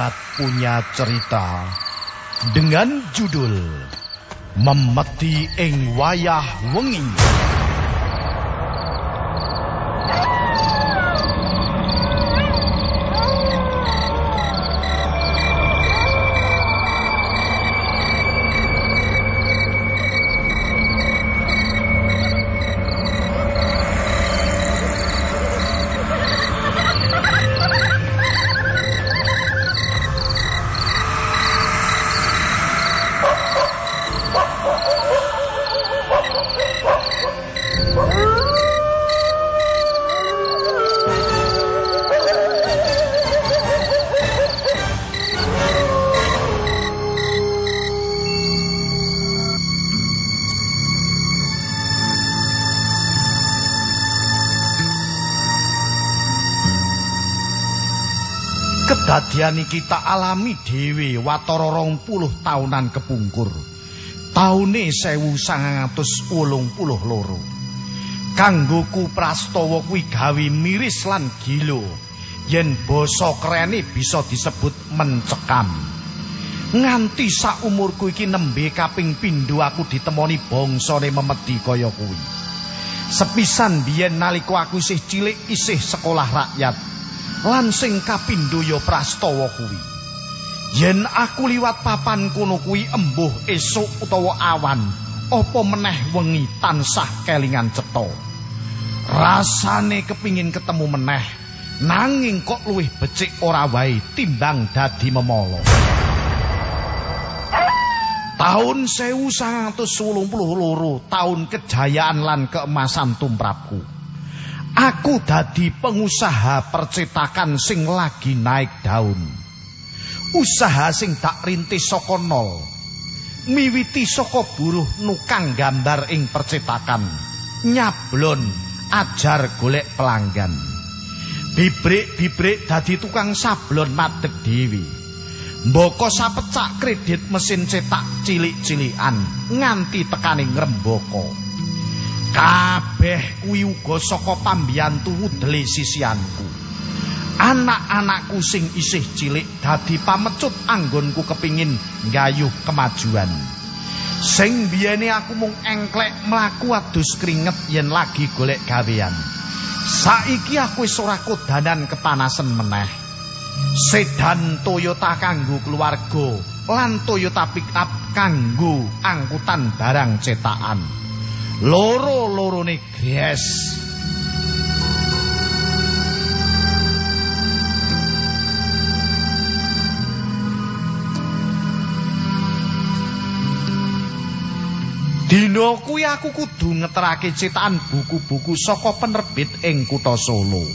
tim Jimat punya cerita dengan judul Memeti ing wayah wengi. Kedadian iki tak alami dhewe watara 20 taunan kepungkur. Taune 1982. Kanggoku prastawa kuwi gawe miris lan gilo. Yen basa kerene bisa disebut mencekam. Nganti sak umurku iki nembe kaping pindho aku ditemoni bangsane memedi kaya kuwi. Sepisan biyen nalika aku isih cilik isih sekolah rakyat. Lan sing kapindho ya prastawa kuwi. Yen aku liwat papan kono kuwi embuh esuk utawa awan, apa meneh wengi tansah kelingan cetha. Rasane kepingin ketemu meneh, nanging kok luwih becik ora wae timbang dadi memolo. Taun 1982, taun kejayaan lan keemasan tumrapku. Aku dadi pengusaha percetakan sing lagi naik daun. Usaha sing tak rintis saka nol. Miwiti saka buruh nukang gambar ing percetakan. Nyablon ajar golek pelanggan. Bibrik-bibrik dadi tukang sablon madeg dewi. Mboko sapecak kredit mesin cetak cilik-cilikan nganti tekaning ngrembaka. Kabeh kuwi uga saka pambiyantu udele sisianku. Anak-anakku sing isih cilik dadi pamecut anggonku kepingin nggayuh kemajuan. Sing biyene aku mung engklek mlaku adus keringet yen lagi golek gawean. Saiki aku wis ora kodanan kepanasan meneh. Sedan Toyota kanggo keluarga lan Toyota pickup kanggo angkutan barang cetakan. Loro-lorone gres. Dino kuwi aku kudu ngeterake cetakan buku-buku saka penerbit ing kutha Solo.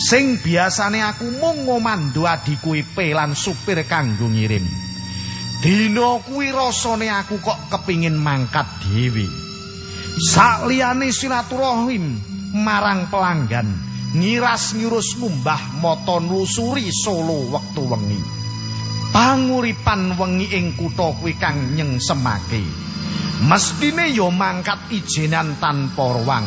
Sing biasane aku mung ngomando adiku IP lan supir kanggo ngirim. Dino kuwi rasane aku kok kepingin mangkat dhewe. Sakliyane silaturahim marang pelanggan, ngiras ngurus mumbah moto nlusuri Solo wektu wengi. Panguripan wengi ing kutha kuwi kang nyengsemake. Mestine ya mangkat ijenan tanpa ruang.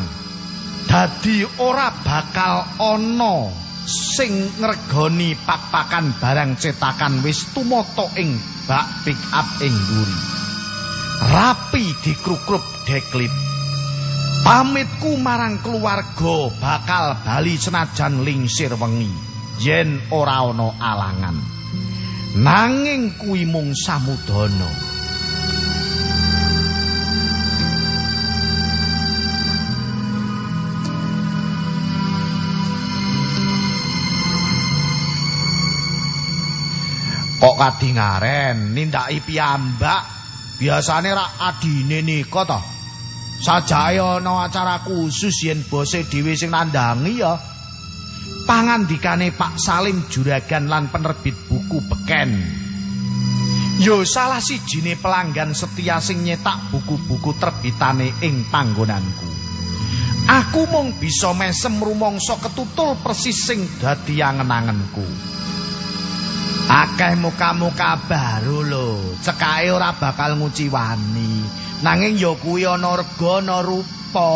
Dadi ora bakal ana sing ngregoni papakan barang cetakan wis tumata ing bak pick up ing mburi. Rapi dikrukrup deklit. Pamitku marang keluarga bakal bali senajan lingsir wengi yen ora ana alangan. Nanging kuwi mung samudana. Kok kadingaren nindaki piyambak biasane ra adine nika to. Sajae ana acara khusus yen bose dhewe sing nandangi ya. Pangandikane Pak Salim Juragan lan penerbit buku beken. Yo salah sijine pelanggan setia sing nyetak buku-buku terbitane ing panggonanku. Aku mung bisa mesem rumangsa ketutul persis sing dadi angen-angenku. Akeh muka-muka baru lho, cekake ora bakal nguciwani. Nanging ya kuwi ana rega ana rupa.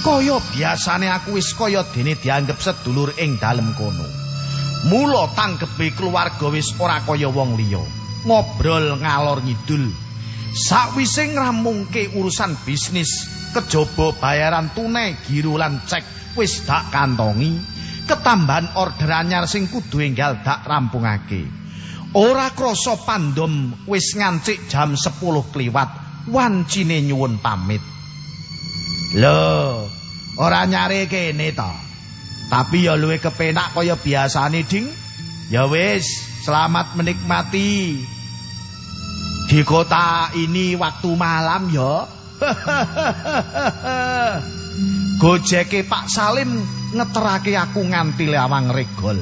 Kaya biasane aku wis kaya dene dianggep sedulur ing dalem kono. Mula tanggebe keluarga wis ora kaya wong liya. Ngobrol ngalor ngidul. Sakwise ngramungke urusan bisnis, kejaba bayaran tunai, giro lan cek wis dak kantongi, ketambahan order anyar sing kudu enggal dak rampungake. Ora krasa pandom wis ngancik jam 10 kliwat, wancine nyuwun pamit. Lho, ora nyare kene to. Tapi ya luwe kepenak kaya biasane, Ding. Ya wis, selamat menikmati di kota ini waktu malam ya. Gojeke Pak Salim ngeterake aku nganti lawang regol.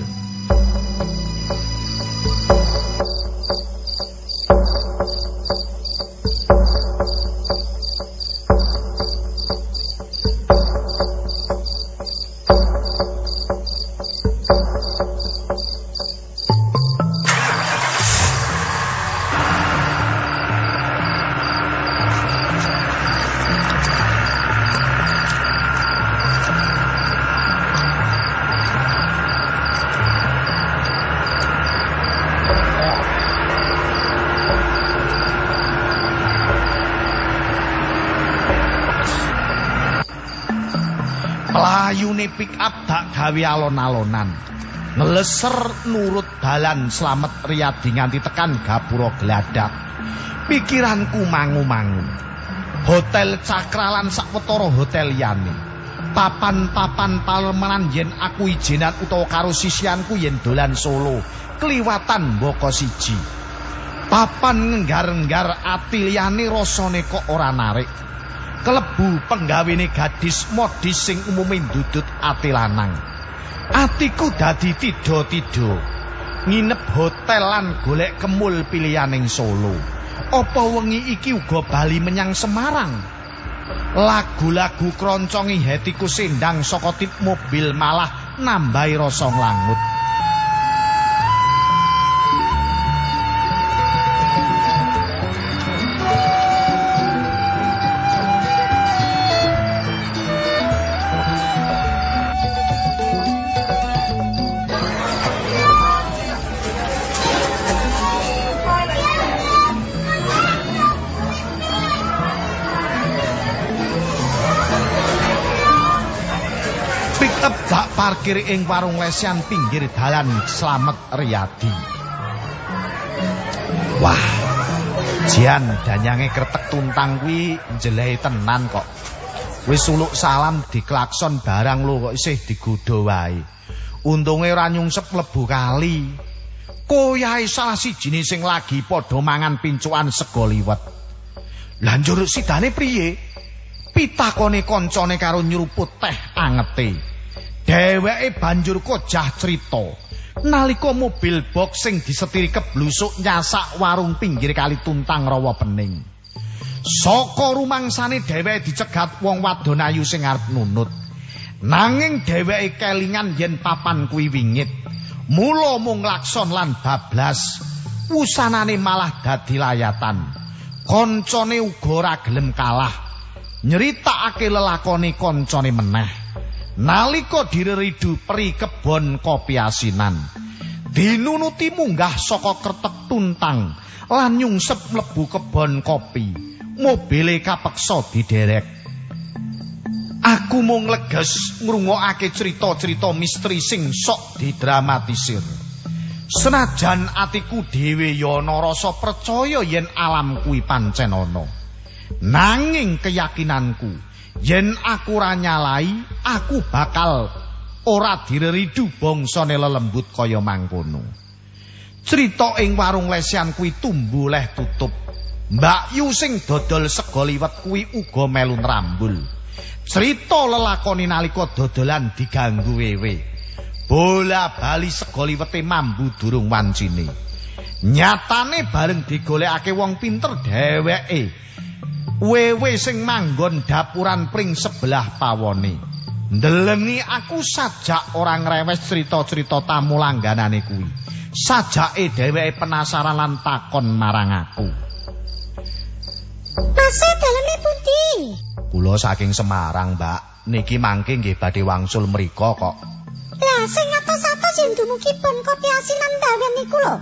Melayune pick up dak gawe alon-alonan. Ngeleser nurut dalan slamet riyadi nganti tekan gapura geladak. Pikiranku mangu-mangu. Hotel Cakralan sakwetara hotel liyane. Papan-papan palmenan yen aku ijinan utawa karo sisianku yen dolan Solo, kliwatan mboko siji. Papan nggar-nggar ati liyane rasane kok ora narik. Kelebu penggawene gadis modis sing umume ndudut ati lanang. Atiku dadi tido-tido. Nginep hotel lan golek kemul pilihaning Solo. Apa wengi iki uga bali menyang Semarang? Lagu-lagu kroncongi hatiku sendang saka tip mobil malah nambahi rasa nglangut. Parkir ing warung lesian pinggir dalan Slamet Riyadi. Wah, Jian danyange kretek tuntang kuwi njelehi tenan kok. Wis suluk salam diklakson barang lho kok isih digodho wae. Untunge ora nyungsep mlebu kali. Koyahe salah sijine sing lagi padha mangan pincuan sego liwet. Lah njur sidane priye? Pitakone koncone karo nyeruput teh angete. Dheweke banjur kojah crita. Nalika mobil box sing disetiri keblusuk nyasak warung pinggir kali tuntang rawa pening. Saka rumangsane dheweke dicegat wong wadon ayu sing arep nunut. Nanging dheweke kelingan yen papan kuwi wingit. Mula mung lakson lan bablas. Wusanane malah dadi layatan. Koncone uga ora gelem kalah. Nyeritakake lelakone koncone meneh. Nalika direridu peri kebon kopi asinan. Dinunuti munggah saka kretek tuntang lan nyungsep mlebu kebon kopi. Mobile kapeksa diderek. Aku mung leges ngrungokake cerita-cerita misteri sing sok didramatisir. Senajan atiku dhewe ya ana rasa percaya yen alam kuwi pancen ana. Nanging keyakinanku yen aku ora nyalai, aku bakal ora direridu bangsane lelembut kaya mangkono. Cerita ing warung lesian kuwi tumbuh leh tutup. Mbak Yu sing dodol sego liwet kuwi uga melu nrambul. Cerita lelakoni nalika dodolan diganggu wewe. Bola bali sego liwete mambu durung wancine. Nyatane bareng digolekake wong pinter dheweke. Wewe sing manggon dapuran pring sebelah pawone. Ndelengi aku sajak ora ngrewes cerita-cerita tamu langganane kuwi. Sajake dheweke penasaran lan takon marang aku. Masa daleme pundi? Kula saking Semarang, Mbak. Niki mangke nggih badhe wangsul mriko kok. Lah, Lah sing atos-atos yen dumugi bon kopi asinan dawen niku lho.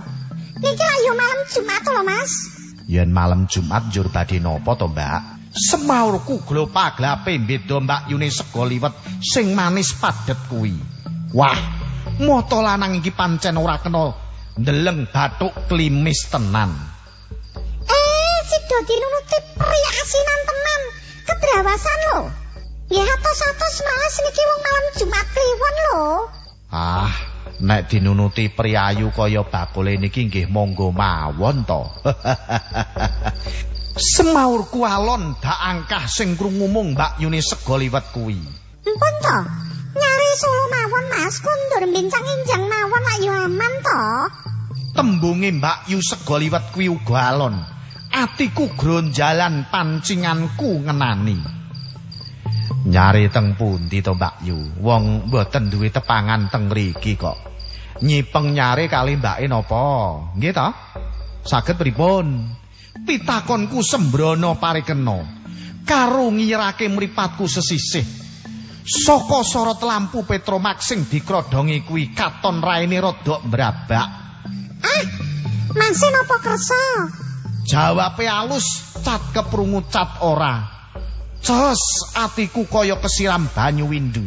Niki lak yo malam Jumat lho, Mas. Yen malam Jumat njur badhe napa to, Mbak? Semaurku glo paglape beda Mbak Yune sego liwet sing manis padet kuwi. Wah, moto lanang iki pancen ora kena ndeleng bathuk klimis tenan. Eh, si dadi nunuti pri asinan tenan. Kedrawasan lho. Ya atos-atos mas niki wong malam Jumat kliwon lho. Ah, nek dinunuti priayu kaya bakule niki nggih monggo mawon to. Semaurku alon dak angkah sing krungu mung Mbak Yuni sego liwet kuwi. Mpun to. Nyari solo mawon Mas, kundur bincang injang mawon lak yo aman to. Tembunge Mbak Yu sego liwet kuwi uga alon. Atiku gronjalan pancinganku ngenani. Nyari teng pundi to Mbak Yu? Wong mboten duwe tepangan teng mriki kok. Nyipeng nyari kali Mbake napa? Nggih to? Saged pripun? Pitakonku sembrono parikena. Karo ngirake mripatku sesisih. Saka sorot lampu Petromax sing dikrodongi kuwi katon raine rada mbrabak. Ah, masih napa kersa? Jawabe alus, cat keprungu cat ora. Jos atiku kaya kesiram banyu windu.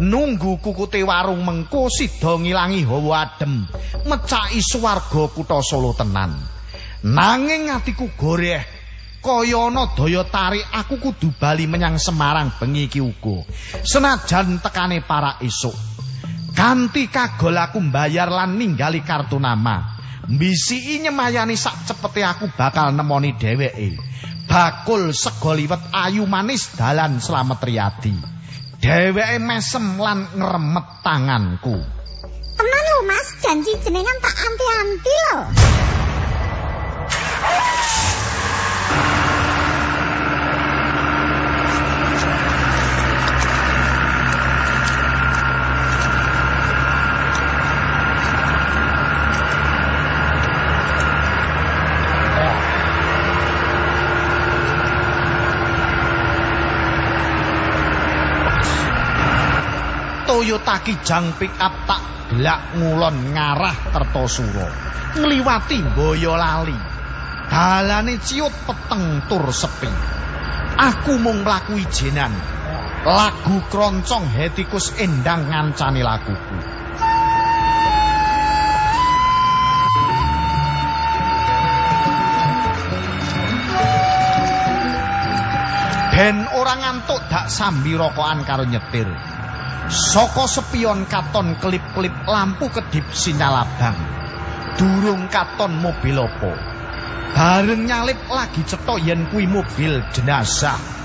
Nunggu kukute warung mengko sida ngilangi hawa adem, mecaki swarga kutha Solo tenan. Nanging atiku goreh kaya ana daya tarik aku kudu bali menyang Semarang bengi iki uga. Senajan tekane para esuk. Ganti kagol aku mbayar lan ninggali kartu nama. Mbisi nyemayani sak cepete aku bakal nemoni dheweke. Bakul sego liwet ayu manis dalan slamet riyadi. Dheweke mesem lan ngremet tanganku. Tenan lho Mas, janji jenengan tak anti-anti lho. Toyota Kijang pick up tak gelak ngulon ngarah Kertosuro. Ngliwati Boyolali. Dalane ciut peteng tur sepi. Aku mung mlaku ijenan. Lagu kroncong hetikus endang ngancani laguku. Ben ora ngantuk dak sambi rokokan karo nyetir. Saka sepion katon klip-klip lampu kedip sinyal abang. Durung katon mobil opo. Bareng nyalip lagi cetok yen kuwi mobil jenazah.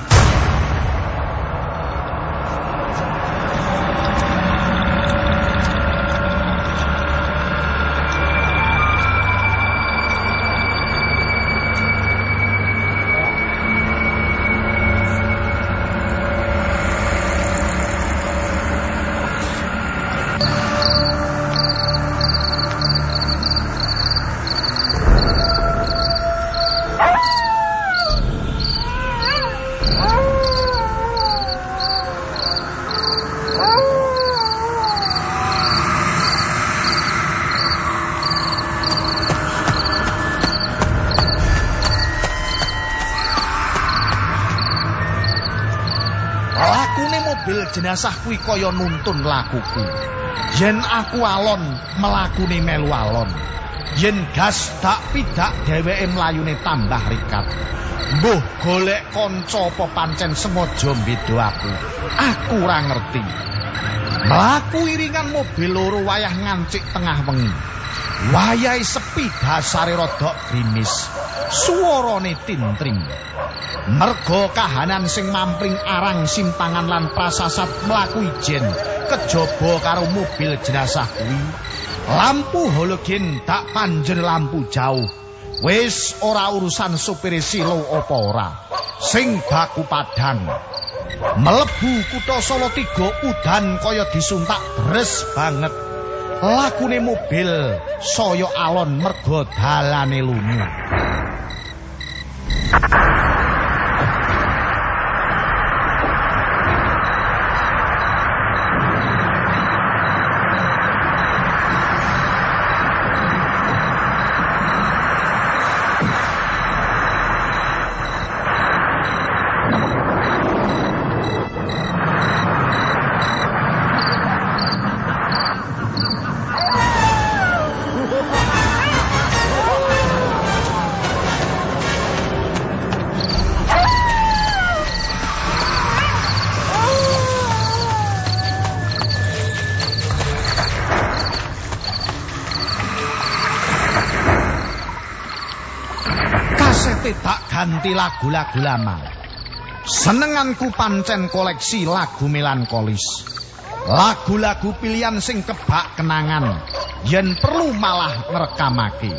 Jenazah kuwi kaya nuntun lakuku. Yen aku alon, melakune melu alon. Yen gas dak pidak dheweke mlayune tambah rikat. Mbuh golek kanca apa pancen sengaja beda aku. Aku ora ngerti. Mlaku iringan mobil loro wayah ngancik tengah wengi. Wayahe sepi dasare rada grimis. Suarane tintring. Merga kahanan sing mampring arang simpangan lan prasasat mlaku ijen kejaba karo mobil jenazah kuwi. Lampu halogen tak panjer lampu jauh. Wis ora urusan supir silo apa ora. Sing baku padhang. Melebu kutha Solo tiga udan kaya disuntak dres banget. Lakune mobil saya alon merga dalane lunyu. Ganti lagu-lagu lama. Senenganku pancen koleksi lagu melankolis. Lagu-lagu pilihan sing kebak kenangan yen perlu malah ngrekamake.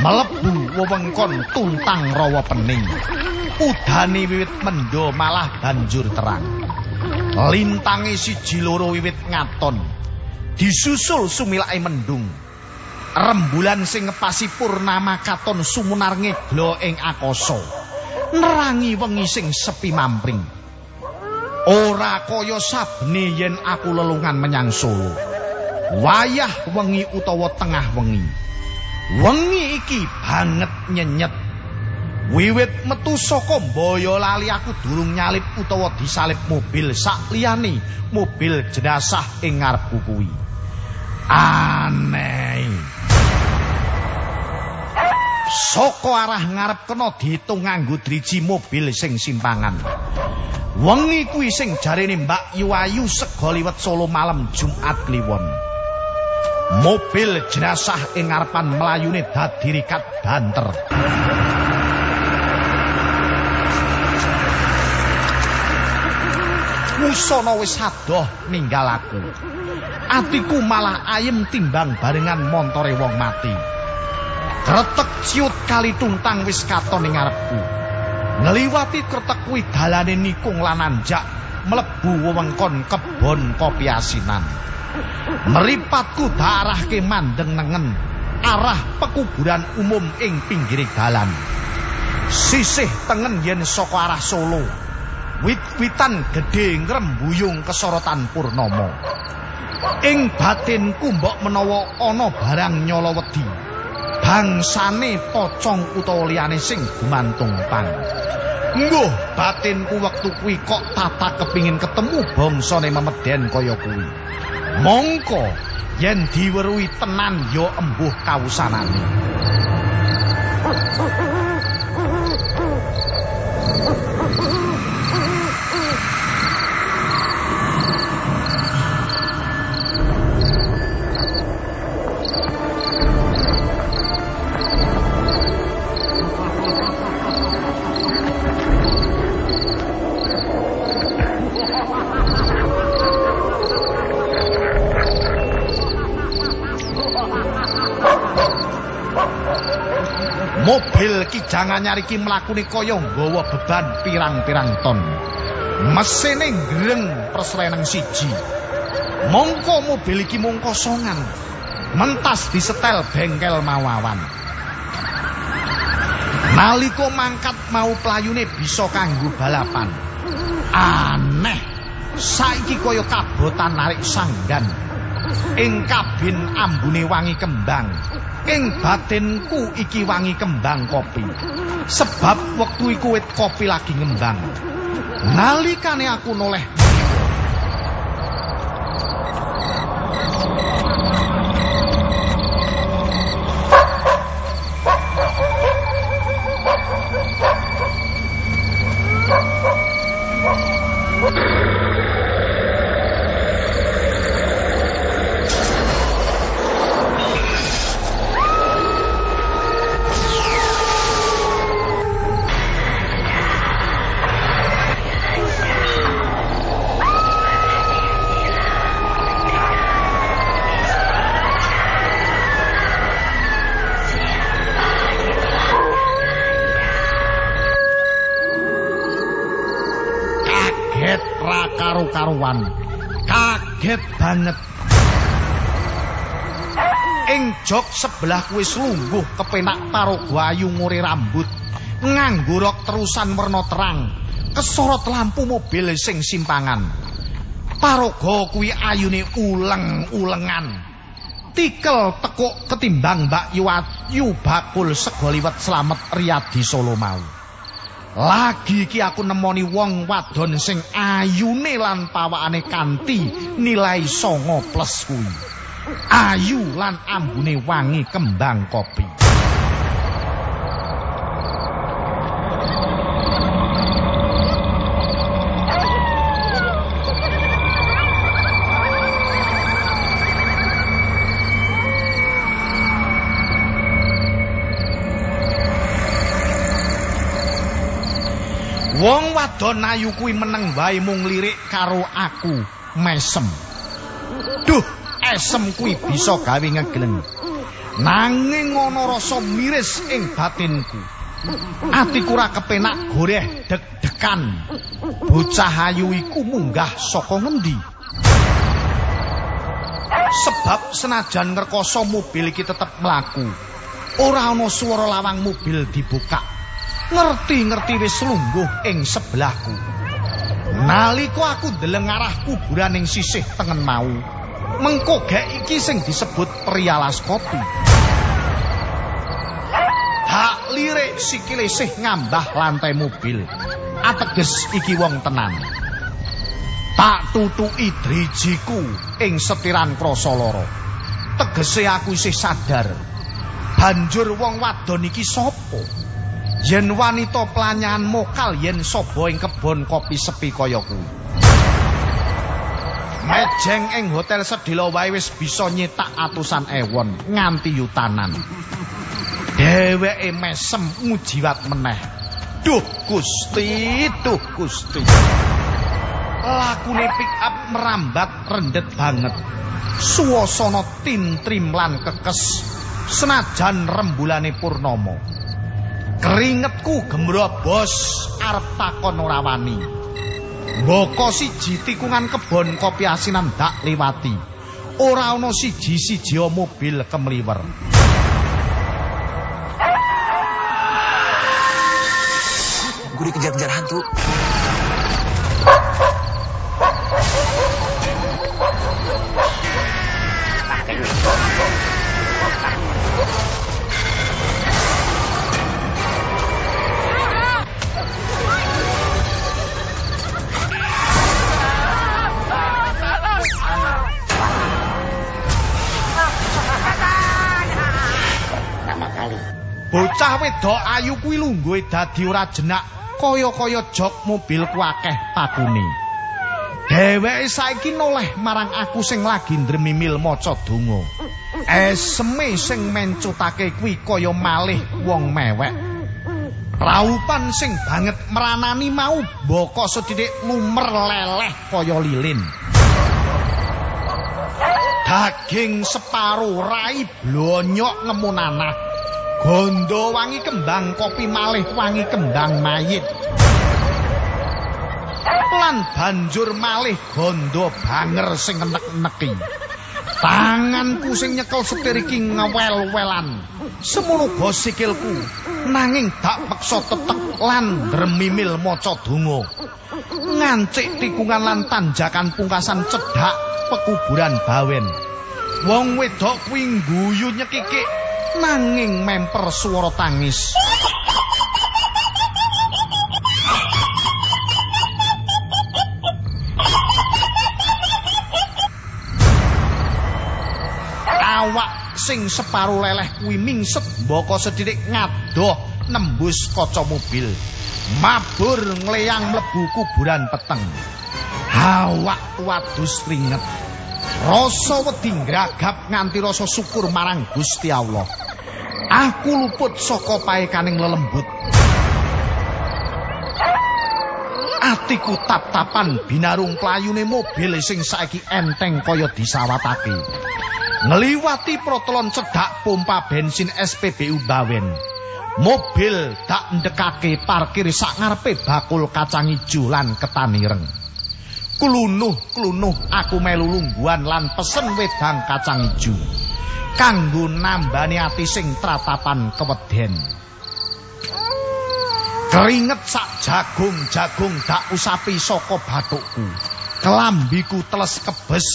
Melebu wewengkon tuntang rawa pening. Udane wiwit mendo malah banjur terang. Lintange siji loro wiwit ngaton. Disusul sumilake mendung. Rembulan sing ngepasi purnama katon sumunar ngeglo ing akasa nerangi wengi sing sepi mampring. Ora kaya sabne yen aku lelungan menyang Solo. Wayah wengi utawa tengah wengi Wengi iki banget nyenyet. Wiwit metu saka Boyolali aku durung nyalip utawa disalip mobil sak liyane mobil jenazah ing ngarepku kuwi. Aneh. Saka arah ngarep kena diitung nganggo driji mobil sing simpangan. Wengi kuwi sing jarene Mbak Yuayu sego liwet Solo malam Jumat Kliwon. Mobil jenazah ing ngarepan mlayune dadi rikat banter. Wusana wis adoh ninggal aku. Atiku malah ayem timbang barengan montore wong mati. Kretek ciut kali tuntang wis katon ing ngarepku. Ngliwati kretek kuwi dalane nikung lan anjak mlebu wewengkon kebon kopi asinan. Meripatku darahke mandeng nengen arah pekuburan umum ing pinggiring dalan. Sisih tengen yen saka arah Solo. Wit-witan gedhe ngrembuyung kesorotan purnama. Ing batinku mbok menawa ana barang nyala wedi. Bangsane pocong utawa liyane sing gumantung pang. Ngguh batinku wektu kuwi kok tata kepingin ketemu bangsane memeden kaya kuwi. Mongko yen diweruhi tenan ya embuh kawusanane Mobil kijangan nyariki mlakune kaya nggawa beban pirang-pirang ton. Mesine greng persreneng siji. Mongko mobil iki mung kosongan. Mentas disetel bengkel mawawan. Naliko mangkat mau playune bisa kanggo balapan. Aneh. Saiki kaya kabotan narik sanggan. Ing kabin ambune wangi kembang. Ing batinku iki wangi kembang kopi. Sebab wektu iku wit kopi lagi ngembang. Nalikane aku noleh Ing jok sebelah kuwi lungguh kepenak paraga ayu ngure rambut, nganggo rok terusan werna terang, kesorot lampu mobil sing simpangan. Paraga kuwi ayune uleng-ulengan. Tikel tekuk ketimbang Mbak Yu bakul sego liwet slamet Riyadi Solo mau. Lagi iki aku nemoni wong wadon sing ayune lan pawakane kanthi nilai 9 plus kuwi. Ayu lan ambune wangi kembang kopi. Wong wadon ayu kuwi meneng wae mung lirik karo aku mesem. Duh, esem kuwi bisa gawe ngegleng. Nanging ana rasa miris ing batinku. Atiku ora kepenak goreh deg-degan. Bocah ayu iku munggah saka ngendi? Sebab senajan ngerkoso mobil iki tetep mlaku. Ora ana swara lawang mobil dibuka. ngerti-ngerti wis lungguh ing sebelahku. Nalika aku ndeleng arah kuburan ing sisih tengen mau, mengko gek iki sing disebut prialas kopi. Hak lirik sikile sih ngambah lantai mobil. Ateges iki wong tenan. Tak tutuki drijiku ing setiran krasa lara. Tegese aku isih sadar. Banjur wong wadon iki sapa? yen wanita planyangan mokal yen sapa ing kebon kopi sepi kaya kuwi. Mejeng ing hotel sedilo wae wis bisa nyetak atusan ewon nganti yutanan. Dheweke mesem mujiwat meneh. Duh Gusti, duh Gusti. Lakune pick up merambat rendet banget. Suasana tintrim lan kekes senajan rembulane purnomo. keringetku gemrobos arep takon ora wani mboko siji tikungan kebon kopi asinan dak liwati. Ora ana siji-siji mobil kemliwer. Gue dikejar-kejar hantu Bocah wedok ayu kuwi lungguhe dadi ora jenak kaya-kaya jok mobil ku akeh pakune. Dheweke saiki noleh marang aku sing lagi ndremimil maca donga. Eseme sing mencutake kuwi kaya malih wong mewek. Raupan sing banget meranani mau boko sedidik lumer leleh kaya lilin. Daging separuh rai blonyok ngemunanah. Gondo wangi kembang kopi malih wangi kembang mayit. Lan banjur malih gondo banger sing enek-eneki. Tanganku sing nyekel setir iki ngewel-welan. Semono go sikilku nanging dak peksa tetek lan dremimil maca donga. Ngancik tikungan lan tanjakan pungkasan cedhak pekuburan bawen. Wong wedok kuwi guyu nyekikik nanging memper swara tangis. Awak sing separuh leleh kuwi mingset mboko sedidik ngadoh nembus kaca mobil. Mabur ngleyang mlebu kuburan peteng. Awak wadus ringet. Rasa wedi gragap nganti rasa syukur marang Gusti Allah. Aku luput saka paekaning lelembut. Atiku tap-tapan binarung playune mobil sing saiki enteng kaya disawatake. Ngliwati protolon cedhak pompa bensin SPBU Bawen. Mobil tak ndekake parkir sak ngarepe bakul kacang ijo lan ketanireng. Klunuh-klunuh aku melu lungguhan lan pesen wedang kacang ijo. Kanggo nambani ati sing tratapan keweden. Keringet sak jagung-jagung dak usapi saka batukku. Kelambiku teles kebes.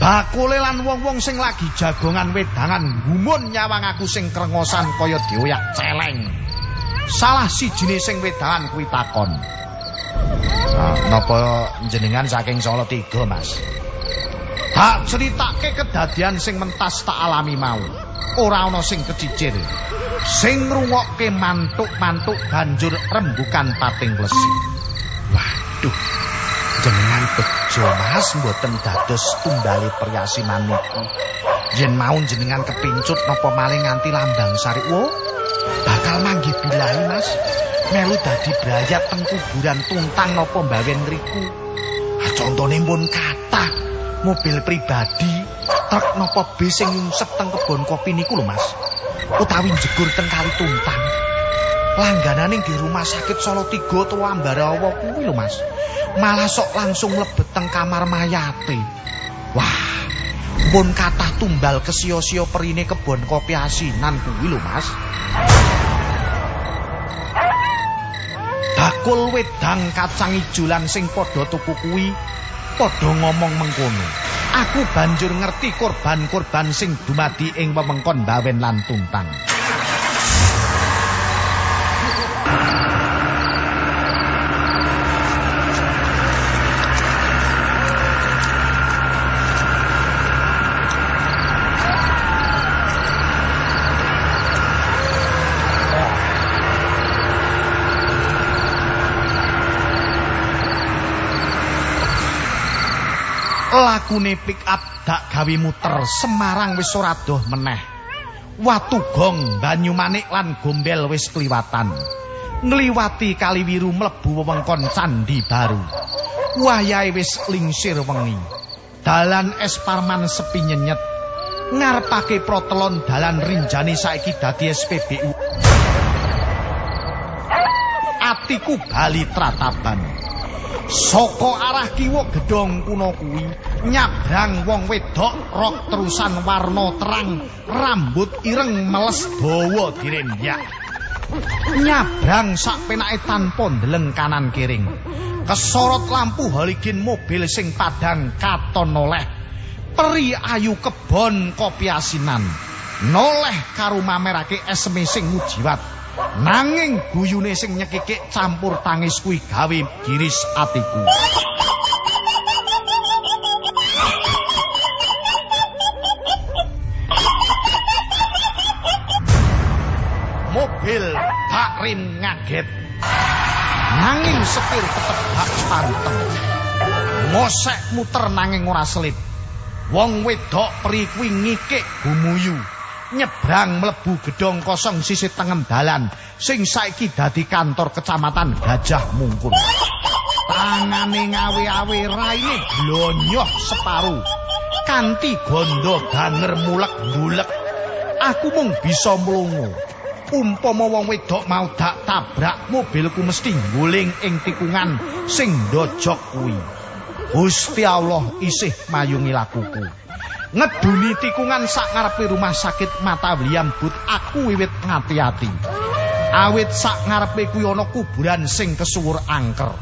Bakule lan wong-wong sing lagi jagongan wedangan gumun nyawang aku sing krengosan kaya dioyak celeng. Salah sijine sing wedangan kuwi takon. Ah, napa jenengan saking Solo Tiga, Mas? Tak ceritake kedadian sing mentas tak alami mau. Ora ana sing kecicir. Sing ngrungokke mantuk-mantuk banjur rembukan pating lesi. Waduh. Jenengan bejo Mas mboten dados tumbale priasinan niku. Yen mau jenengan kepincut napa maling nganti lambang sari. Wo, bakal manggih bilahi Mas. Melu dadi brayat teng kuburan tuntang napa mbawen riku. Contone pun kathah mobil pribadi, truk napa bis sing nyungsep teng kebon kopi niku lho Mas. Utawi jegur teng kali tuntang. Langganane di rumah sakit Solo 3 utawa Ambarawa kuwi lho Mas. Malah sok langsung mlebet teng kamar mayate. Wah, pun kathah tumbal kesio-sio perine kebon kopi asinan kuwi lho Mas. Bakul wedang kacang ijo lan sing padha tuku kuwi padha ngomong mengkono. Aku banjur ngerti korban-korban sing dumadi ing wewengkon Bawen lan Tuntang. Lakune pick up dak gawe muter Semarang wis ora doh meneh. Watu gong, Banyumanik lan Gombel wis kliwatan. Ngliwati Kaliwiru mlebu wewengkon Candi Baru. Wayahe wis lingsir wengi. Dalan Esparman sepi nyenyet. Ngarepake protelon dalan Rinjani saiki dadi SPBU. Atiku bali trataban. Soko arah kiwa gedong kuno kuwi nyabrang wong wedok rok terusan warna terang rambut ireng meles dawa dirembyak nyabrang sak penake tanpa ndeleng kanan kiring kesorot lampu haligen mobil sing padang katon noleh peri ayu kebon kopi asinan. Noleh karo mamerake esme sing mujiwat. Nanging guyune sing nyekikik campur tangis kuwi gawe giris atiku. Mobil Bakrin ngaget. Nanging sepir tetep hak panteng. Ngosek muter nanging ora selip. Wong wedok pri kuwi ngikik gumuyu. nyebrang mlebu gedong kosong sisi tengen dalan sing saiki dadi kantor kecamatan Gajah Mungkur. Tangane ngawe-awe raine blonyoh separu. Kanti gondo banger mulek bulek. Aku mung bisa mlungu. Umpama wong wedok mau dak tabrak mobilku mesti nguling ing tikungan sing ndojok kuwi. Gusti Allah isih mayungi lakuku. ngeduni tikungan sak ngarepe rumah sakit mata But aku wiwit ngati-ati awit sak ngarepe kuwi ana kuburan sing kesuwur angker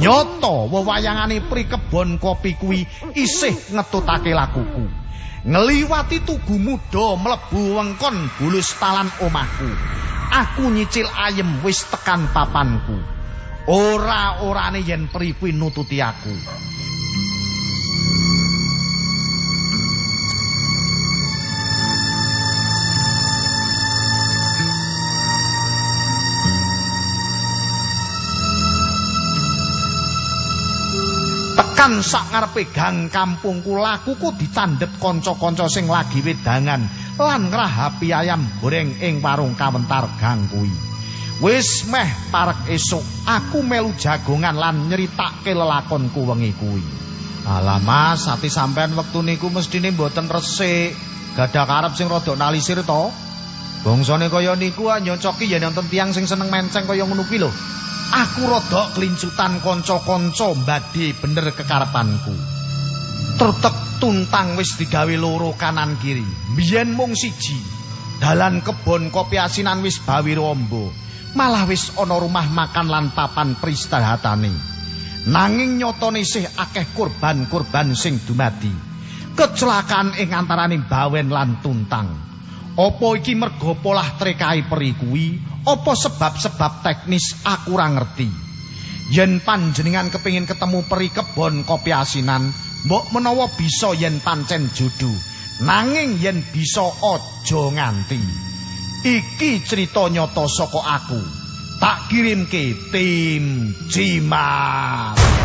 nyoto wewayangane pri kebon kopi kuwi isih ngetutake lakuku ngliwati tugu muda mlebu wengkon bulus talan omahku. Aku nyicil ayem wis tekan papanku. Ora-orane yen pri kuwi nututi aku tekan sak ngarepe gang kampungku lakuku ditandhet kanca-kanca sing lagi wedangan lan ngrahapi ayam goreng ing warung kawentar gang kuwi. Wis meh parek esuk aku melu jagongan lan nyeritake lelakonku wengi kuwi. Alah Mas, ati sampean wektu niku mestine mboten resik. Gadah karep sing rada nalisir to. Bangsane kaya niku nyocoki yen wonten tiyang sing seneng menceng kaya ngono kuwi lho. Aku rada kelincutan kanca-kanca mbadi bener kekarepanku. Tretek tuntang wis digawe loro kanan kiri. Biyen mung siji. Dalan kebon kopi asinan wis bawi rombo. Malah wis ana rumah makan lan papan pristahatane. Nanging nyatane isih akeh korban-korban sing dumadi. Kecelakaan ing antaraning Bawen lan Tuntang. Apa iki merga polah trekai peri kuwi? Apa sebab-sebab teknis aku ora ngerti. Yen panjenengan kepingin ketemu peri kebon kopi asinan, mbok menawa bisa yen pancen jodoh. Nanging yen bisa aja nganti. Iki cerita nyata saka aku. Tak kirimke tim Cimat.